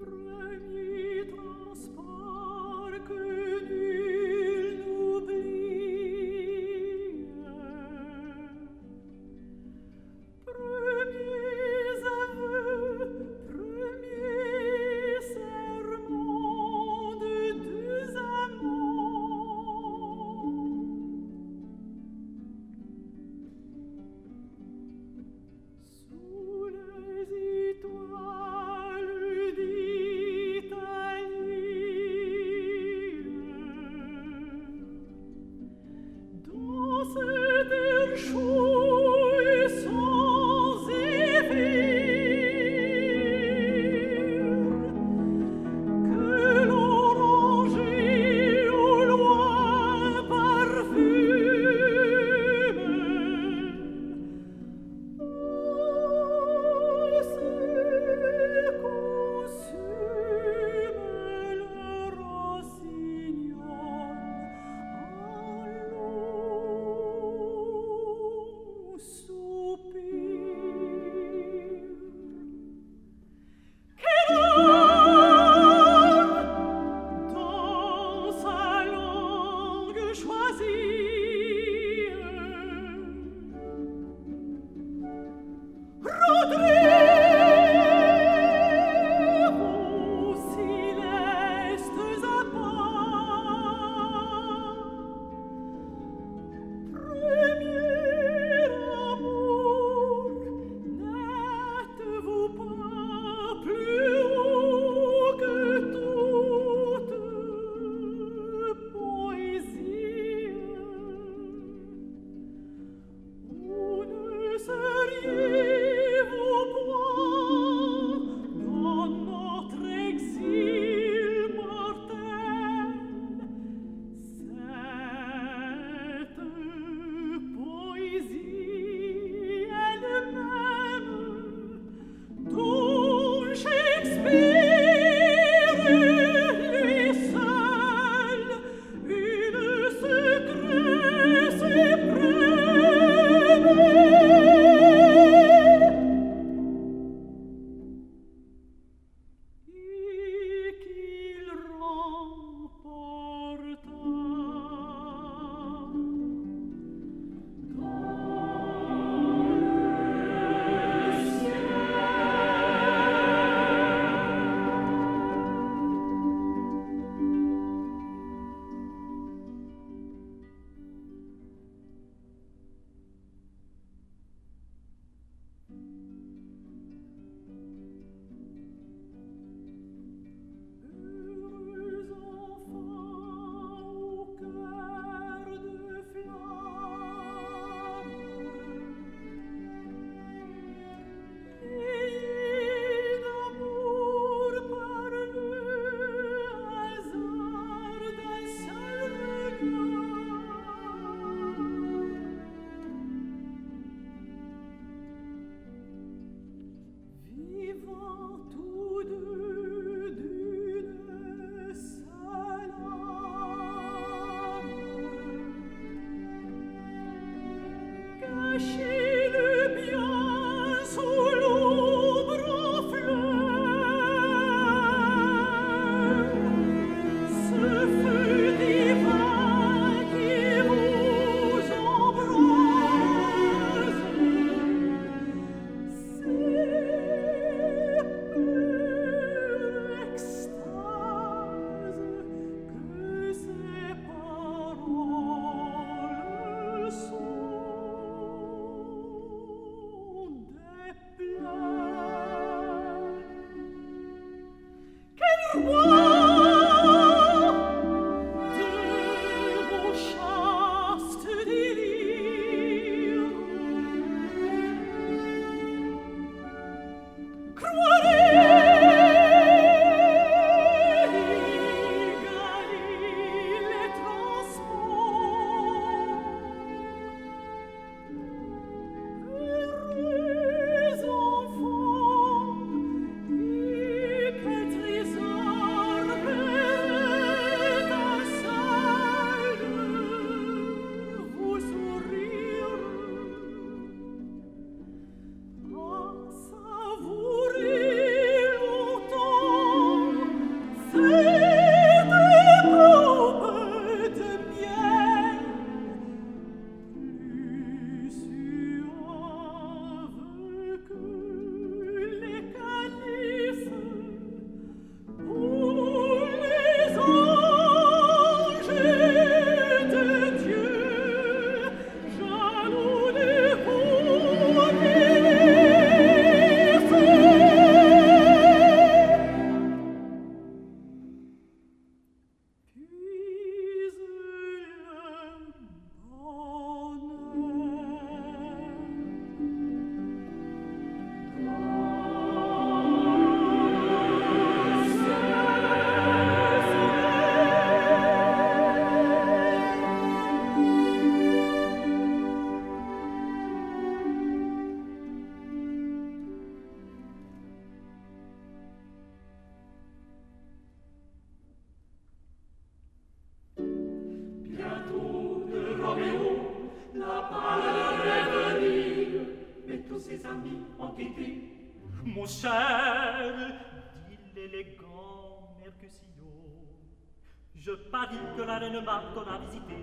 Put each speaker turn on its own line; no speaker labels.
pray. see
Mon cher, dit l'élégant Mercutio, je parie que la reine Marthe a visité.